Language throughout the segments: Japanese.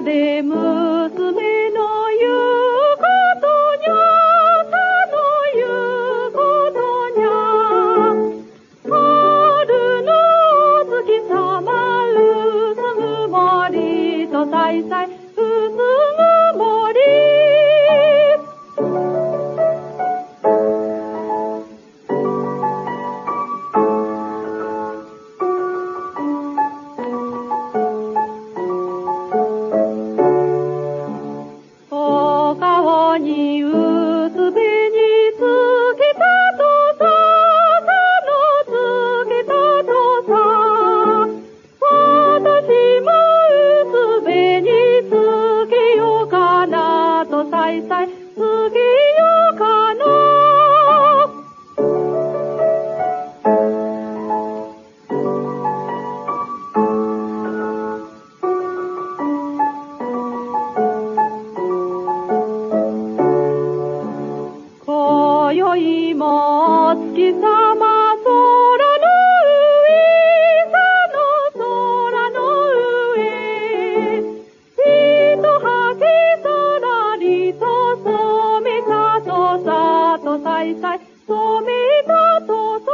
で娘今月さいたいたとさ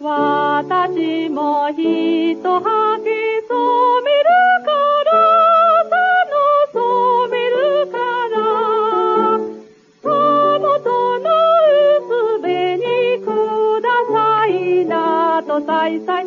私もひと晒晒